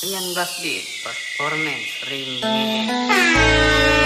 Ian di performance remix.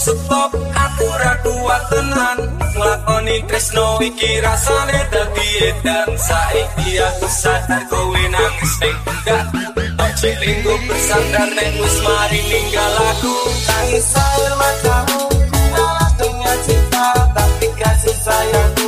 stop aku ra kuat tenan nglakoni tresno iki rasane dadi edan. Saiki aku sadar kowe nangis ning enggak. Ojo linggo bersandar nek wis mari ninggal aku. Tangis air matamu ku tengah cinta tapi kasih sayang.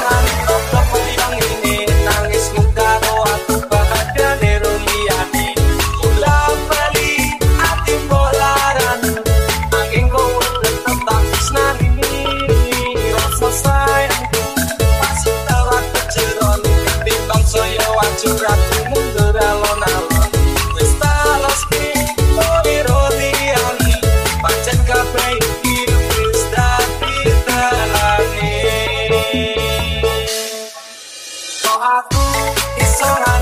Bye. It's alright.